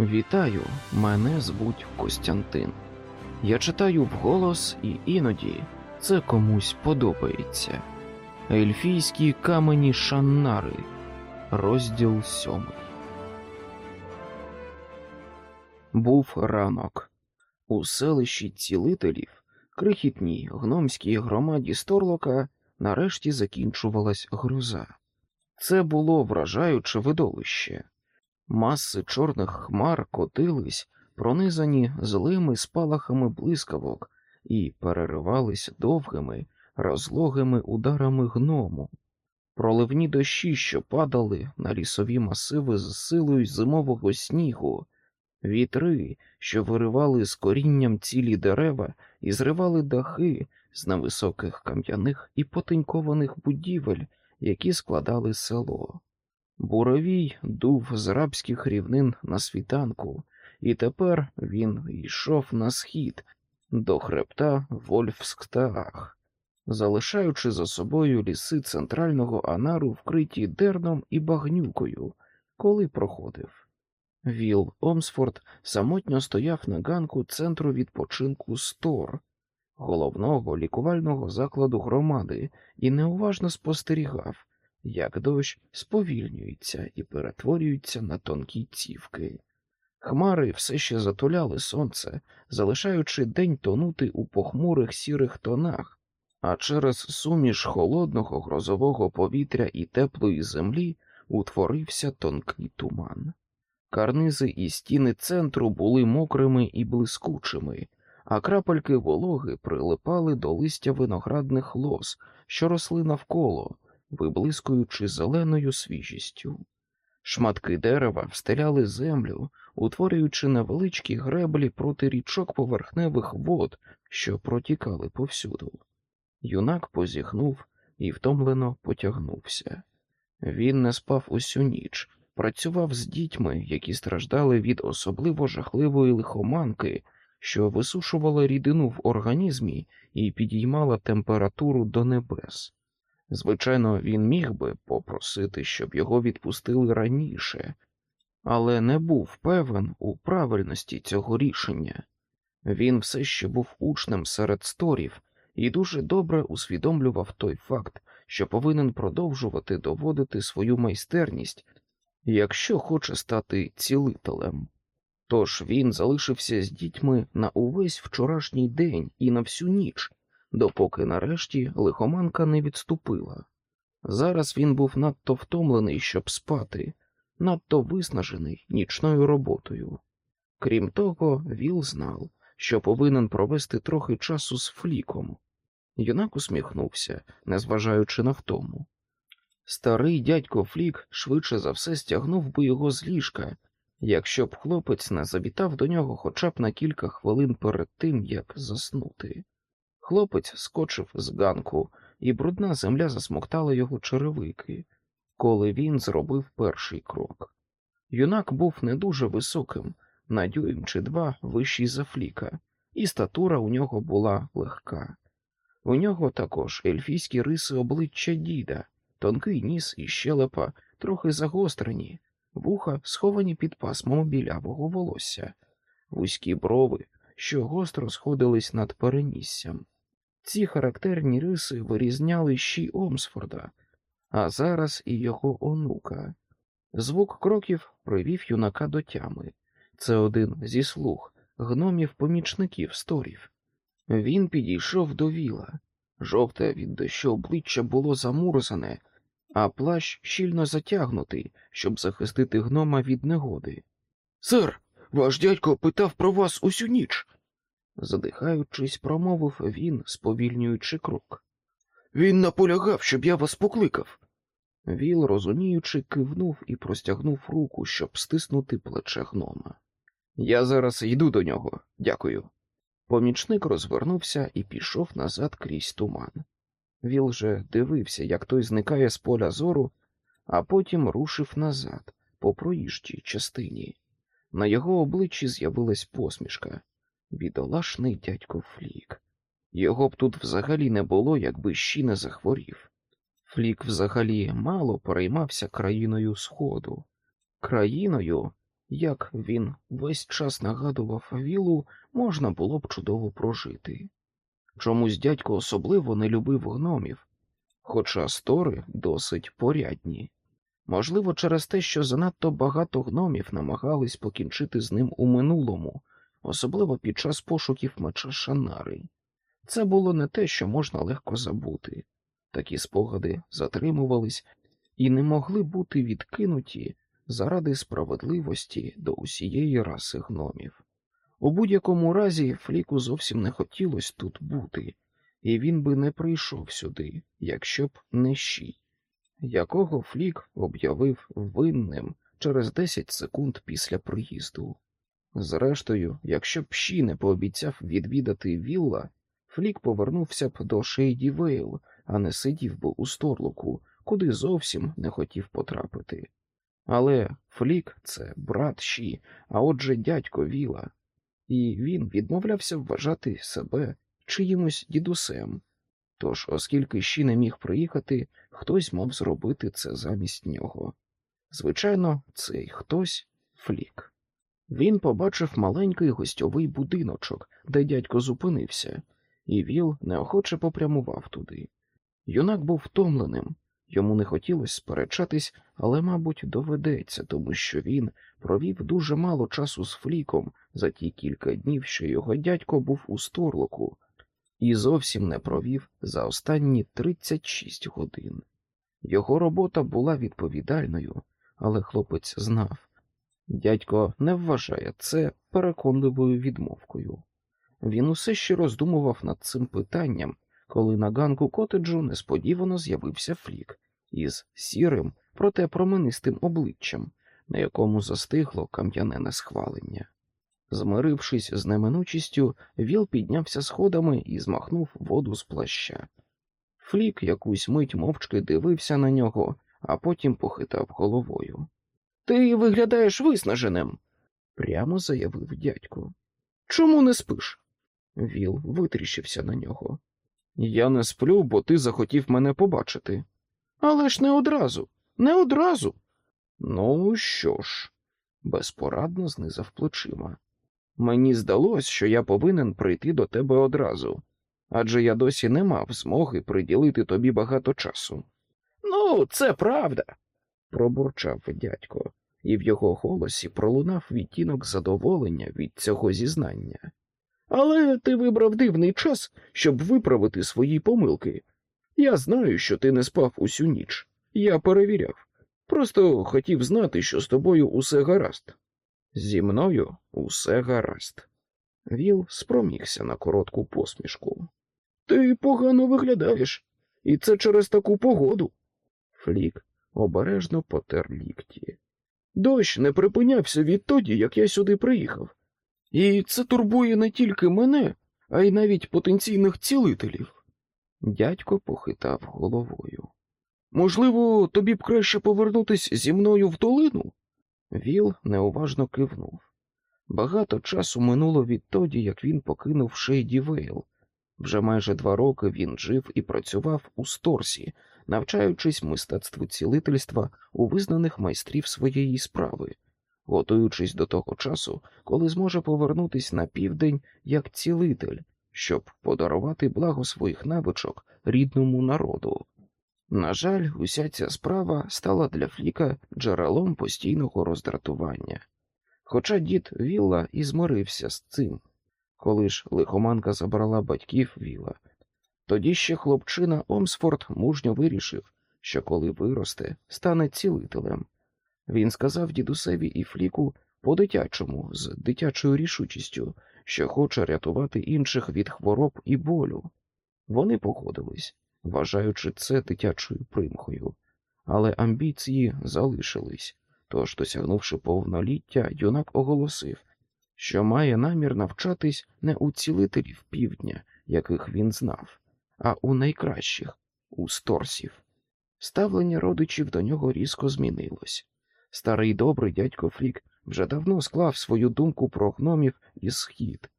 Вітаю, мене звуть Костянтин. Я читаю вголос, і іноді це комусь подобається. Ельфійські камені Шаннари, розділ сьомий. Був ранок. У селищі цілителів, крихітній гномській громаді Сторлока, нарешті закінчувалась гроза. Це було вражаюче видовище. Маси чорних хмар котились, пронизані злими спалахами блискавок, і переривались довгими, розлогими ударами гному. Проливні дощі, що падали на лісові масиви з силою зимового снігу, вітри, що виривали з корінням цілі дерева і зривали дахи з невисоких кам'яних і потенькованих будівель, які складали село. Буровій дув з рабських рівнин на світанку, і тепер він йшов на схід до хребта Вольфсктаах, залишаючи за собою ліси центрального анару, вкриті дерном і багнюкою, коли проходив. Віл Омсфорд самотньо стояв на ганку центру відпочинку Стор, головного лікувального закладу громади, і неуважно спостерігав як дощ сповільнюється і перетворюється на тонкі цівки. Хмари все ще затуляли сонце, залишаючи день тонути у похмурих сірих тонах, а через суміш холодного грозового повітря і теплої землі утворився тонкий туман. Карнизи і стіни центру були мокрими і блискучими, а крапельки вологи прилипали до листя виноградних лоз, що росли навколо, виблискуючи зеленою свіжістю. Шматки дерева встеляли землю, утворюючи невеличкі греблі проти річок поверхневих вод, що протікали повсюду. Юнак позіхнув і втомлено потягнувся. Він не спав усю ніч, працював з дітьми, які страждали від особливо жахливої лихоманки, що висушувала рідину в організмі і підіймала температуру до небес. Звичайно, він міг би попросити, щоб його відпустили раніше, але не був певен у правильності цього рішення. Він все ще був учнем серед сторів і дуже добре усвідомлював той факт, що повинен продовжувати доводити свою майстерність, якщо хоче стати цілителем. Тож він залишився з дітьми на увесь вчорашній день і на всю ніч допоки нарешті лихоманка не відступила. Зараз він був надто втомлений, щоб спати, надто виснажений нічною роботою. Крім того, Віл знав, що повинен провести трохи часу з фліком. Юнак усміхнувся, незважаючи на втому. Старий дядько Флік швидше за все стягнув би його з ліжка, якщо б хлопець не завітав до нього хоча б на кілька хвилин перед тим, як заснути. Хлопець скочив з ганку, і брудна земля засмоктала його черевики, коли він зробив перший крок. Юнак був не дуже високим, на дюйм чи два вищий за фліка, і статура у нього була легка. У нього також ельфійські риси обличчя діда, тонкий ніс і щелепа, трохи загострені, вуха сховані під пасмом білявого волосся, вузькі брови, що гостро сходились над переніссям. Ці характерні риси вирізняли ще Омсфорда, а зараз і його онука. Звук кроків привів юнака до тями. Це один зі слуг, гномів помічників сторів. Він підійшов до віла. Жовте від дощу обличчя було замурзане, а плащ щільно затягнутий, щоб захистити гнома від негоди. Сер, ваш дядько питав про вас усю ніч задихаючись, промовив він, сповільнюючи крок. Він наполягав, щоб я вас покликав. Віл, розуміючи, кивнув і простягнув руку, щоб стиснути плече гнома. Я зараз йду до нього, дякую. Помічник розвернувся і пішов назад крізь туман. Віл же дивився, як той зникає з поля зору, а потім рушив назад, по проїжджій частині. На його обличчі з'явилась посмішка. Бідолашний дядько Флік. Його б тут взагалі не було, якби ще не захворів. Флік взагалі мало переймався країною Сходу, країною, як він весь час нагадував Вілу, можна було б чудово прожити. Чомусь дядько особливо не любив гномів, хоча стори досить порядні. Можливо, через те, що занадто багато гномів намагались покінчити з ним у минулому, особливо під час пошуків меча Шанари. Це було не те, що можна легко забути. Такі спогади затримувались і не могли бути відкинуті заради справедливості до усієї раси гномів. У будь-якому разі Фліку зовсім не хотілося тут бути, і він би не прийшов сюди, якщо б не щі, якого Флік об'явив винним через 10 секунд після приїзду. Зрештою, якщо б щі не пообіцяв відвідати Вілла, Флік повернувся б до Шейді Вейл, а не сидів би у сторлуку, куди зовсім не хотів потрапити. Але Флік це брат Ші, а отже дядько Віла, і він відмовлявся вважати себе чиїмось дідусем. Тож, оскільки Ші не міг приїхати, хтось мав зробити це замість нього. Звичайно, цей хтось Флік. Він побачив маленький гостьовий будиночок, де дядько зупинився, і Віл неохоче попрямував туди. Юнак був втомленим, йому не хотілося сперечатись, але, мабуть, доведеться, тому що він провів дуже мало часу з Фліком за ті кілька днів, що його дядько був у сторлоку, і зовсім не провів за останні 36 годин. Його робота була відповідальною, але хлопець знав дядько не вважає це переконливою відмовкою. Він усе ще роздумував над цим питанням, коли на ганку котеджу несподівано з'явився флік із сірим, проте променистим обличчям, на якому застигло кам'яне схвалення. Змирившись з неминучістю, Віл піднявся сходами і змахнув воду з плаща. Флік якусь мить мовчки дивився на нього, а потім похитав головою. Ти виглядаєш виснаженим, прямо заявив дядько. Чому не спиш? Віл витріщився на нього. Я не сплю, бо ти захотів мене побачити. Але ж не одразу, не одразу. Ну що ж, безпорадно знизав плечима. Мені здалось, що я повинен прийти до тебе одразу, адже я досі не мав змоги приділити тобі багато часу. Ну, це правда, пробурчав дядько, і в його голосі пролунав відтінок задоволення від цього зізнання. Але ти вибрав дивний час, щоб виправити свої помилки. Я знаю, що ти не спав усю ніч. Я перевіряв. Просто хотів знати, що з тобою усе гаразд. Зі мною усе гаразд. Віл спромігся на коротку посмішку. Ти погано виглядаєш, і це через таку погоду. Флік обережно потер лікті. Дощ не припинявся відтоді, як я сюди приїхав. І це турбує не тільки мене, а й навіть потенційних цілителів. Дядько похитав головою. Можливо, тобі б краще повернутися зі мною в долину? Віл неуважно кивнув. Багато часу минуло відтоді, як він покинув Шейді Вейл. Вже майже два роки він жив і працював у Сторсі, навчаючись мистецтву цілительства у визнаних майстрів своєї справи, готуючись до того часу, коли зможе повернутися на південь як цілитель, щоб подарувати благо своїх навичок рідному народу. На жаль, уся ця справа стала для Фліка джерелом постійного роздратування. Хоча дід Вілла і змирився з цим, коли ж лихоманка забрала батьків Віла, тоді ще хлопчина Омсфорд мужньо вирішив, що коли виросте, стане цілителем. Він сказав дідусеві і Фліку по-дитячому, з дитячою рішучістю, що хоче рятувати інших від хвороб і болю. Вони погодились, вважаючи це дитячою примхою, але амбіції залишились. Тож, досягнувши повноліття, юнак оголосив, що має намір навчатись не у цілителів півдня, яких він знав, а у найкращих у сторсів. Ставлення родичів до нього різко змінилось. Старий добрий дядько Флік вже давно склав свою думку про гномів і схід.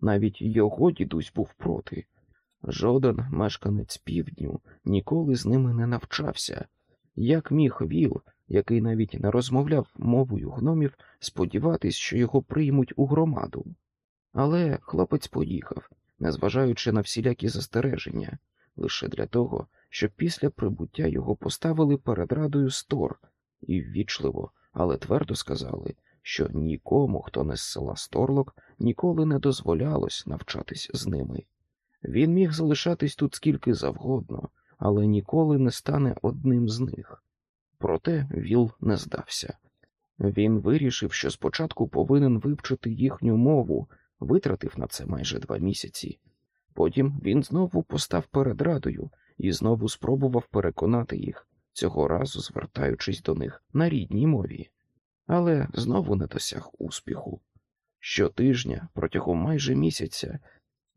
Навіть його дідусь був проти. Жоден мешканець півдню ніколи з ними не навчався. Як міг Віл який навіть не розмовляв мовою гномів, сподіватись, що його приймуть у громаду. Але хлопець поїхав, незважаючи на всілякі застереження, лише для того, щоб після прибуття його поставили перед радою стор і ввічливо, але твердо сказали, що нікому, хто не з села Сторлок, ніколи не дозволялось навчатись з ними. Він міг залишатись тут скільки завгодно, але ніколи не стане одним з них. Проте Віл не здався. Він вирішив, що спочатку повинен вивчити їхню мову, витратив на це майже два місяці. Потім він знову постав перед радою і знову спробував переконати їх, цього разу звертаючись до них на рідній мові, але знову не досяг успіху. Щотижня, протягом майже місяця,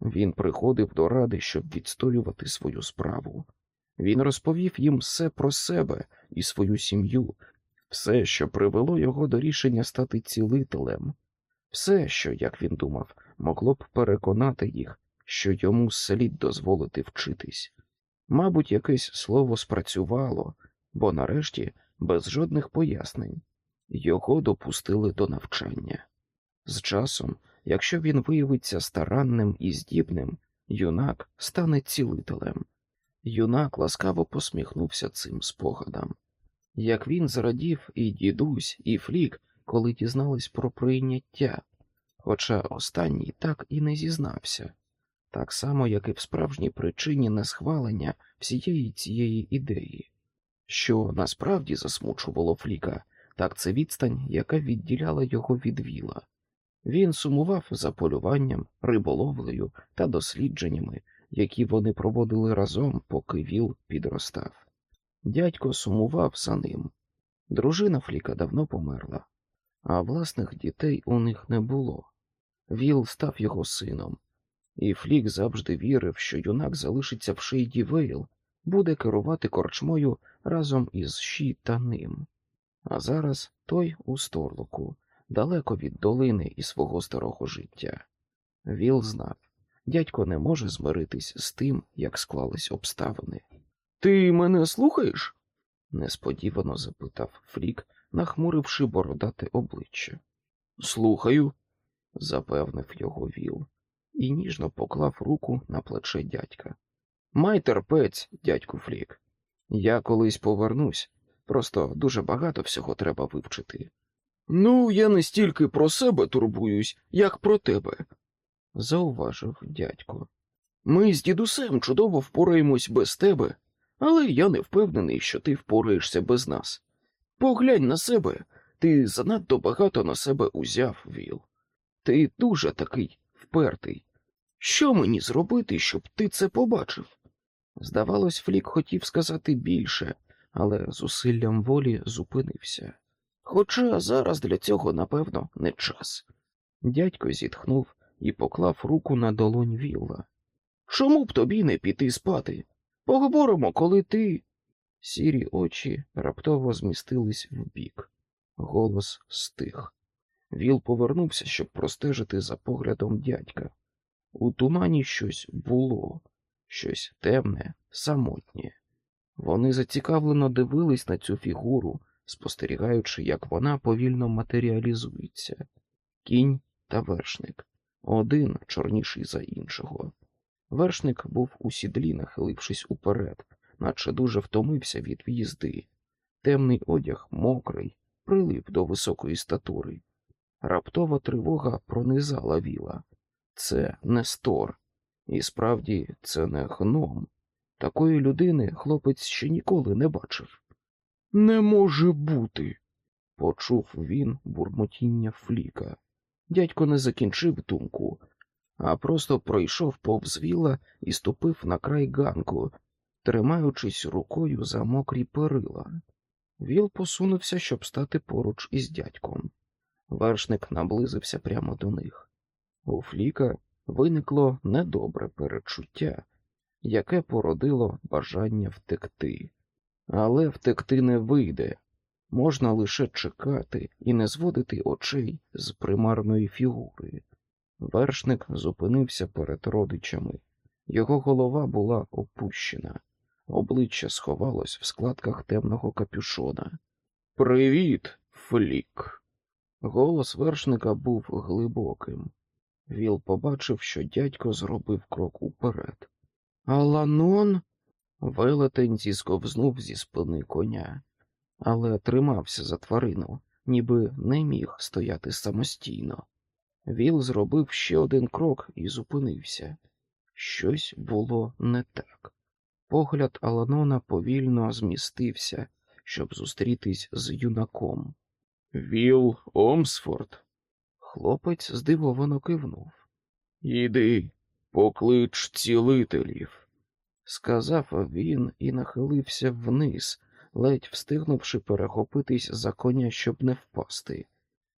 він приходив до ради, щоб відстоювати свою справу. Він розповів їм все про себе і свою сім'ю, все, що привело його до рішення стати цілителем, все, що, як він думав, могло б переконати їх, що йому слід дозволити вчитись. Мабуть, якесь слово спрацювало, бо нарешті, без жодних пояснень, його допустили до навчання. З часом, якщо він виявиться старанним і здібним, юнак стане цілителем. Юнак ласкаво посміхнувся цим спогадам. Як він зрадів і дідусь, і флік, коли дізнались про прийняття, хоча останній так і не зізнався, так само, як і в справжній причині несхвалення всієї цієї ідеї, що насправді засмучувало Фліка, так це відстань, яка відділяла його від віла. Він сумував за полюванням, риболовлею та дослідженнями, які вони проводили разом, поки віл підростав. Дядько сумував за ним. Дружина Фліка давно померла, а власних дітей у них не було. Віл став його сином, і Флік завжди вірив, що юнак залишиться в Шейді Вейл, буде керувати корчмою разом із Ші та ним. А зараз той у сторлоку, далеко від долини і свого старого життя. Віл знав, дядько не може змиритись з тим, як склались обставини. Ти мене слухаєш? несподівано запитав Флік, нахмуривши бородате обличчя. Слухаю, запевнив його Віл і ніжно поклав руку на плече дядька. Май терпець, дядьку Флік. Я колись повернусь, просто дуже багато всього треба вивчити. Ну, я не стільки про себе турбуюсь, як про тебе, зауважив дядько. Ми з дідусем чудово впораємось без тебе, але я не впевнений, що ти впораєшся без нас. Поглянь на себе, ти занадто багато на себе узяв, Віл. Ти дуже такий впертий. Що мені зробити, щоб ти це побачив? Здавалось, Флік хотів сказати більше, але зусиллям волі зупинився. Хоча зараз для цього, напевно, не час. Дядько зітхнув і поклав руку на долонь Вілла. Чому б тобі не піти спати? Поговоримо, коли ти. Сірі очі раптово змістились вбік. Голос стих. Віл повернувся, щоб простежити за поглядом дядька. У тумані щось було, щось темне, самотнє. Вони зацікавлено дивились на цю фігуру, спостерігаючи, як вона повільно матеріалізується. Кінь та вершник, один чорніший за іншого. Вершник був у сідлі, нахилившись уперед, наче дуже втомився від в'їзди. Темний одяг мокрий, прилип до високої статури. Раптова тривога пронизала віла. Це не стор, і справді це не гном. Такої людини хлопець ще ніколи не бачив. Не може бути, почув він бурмотіння Фліка. Дядько не закінчив думку, а просто пройшов повз віла і ступив на край ганку, тримаючись рукою за мокрі перила. Віл посунувся, щоб стати поруч із дядьком. Вершник наблизився прямо до них. У Фліка виникло недобре перечуття, яке породило бажання втекти. Але втекти не вийде, можна лише чекати і не зводити очей з примарної фігури. Вершник зупинився перед родичами. Його голова була опущена, обличчя сховалось в складках темного капюшона. Привіт, Флік. Голос вершника був глибоким. Віл побачив, що дядько зробив крок уперед. Аланон? Велетень зісковзнув зі спини коня, але тримався за тварину, ніби не міг стояти самостійно. Віл зробив ще один крок і зупинився. Щось було не так. Погляд Аланона повільно змістився, щоб зустрітись з юнаком. Віл Омсфорд. Хлопець здивовано кивнув. Іди, поклич цілителів, сказав він і нахилився вниз, ледь встигнувши перехопитись за коня, щоб не впасти.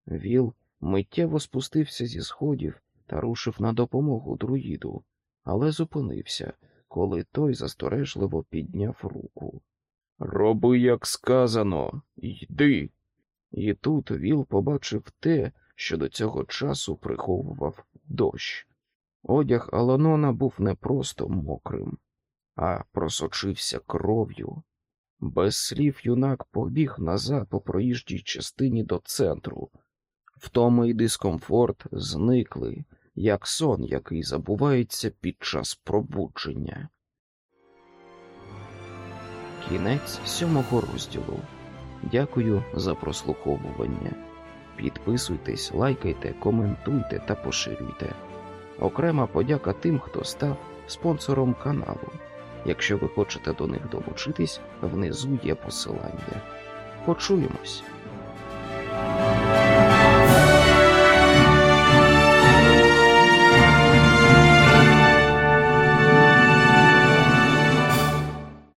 Віл миттєво спустився зі сходів та рушив на допомогу друїду, але зупинився, коли той засторежливо підняв руку. Роби, як сказано, йди. І тут Віл побачив те, що до цього часу приховував дощ. Одяг Аланона був не просто мокрим, а просочився кров'ю. Без слів юнак побіг назад по проїжджій частині до центру. Втоми й дискомфорт зникли, як сон, який забувається під час пробудження. Кінець сьомого розділу. Дякую за прослуховування. Підписуйтесь, лайкайте, коментуйте та поширюйте. Окрема подяка тим, хто став спонсором каналу. Якщо ви хочете до них долучитись, внизу є посилання. Почуємось!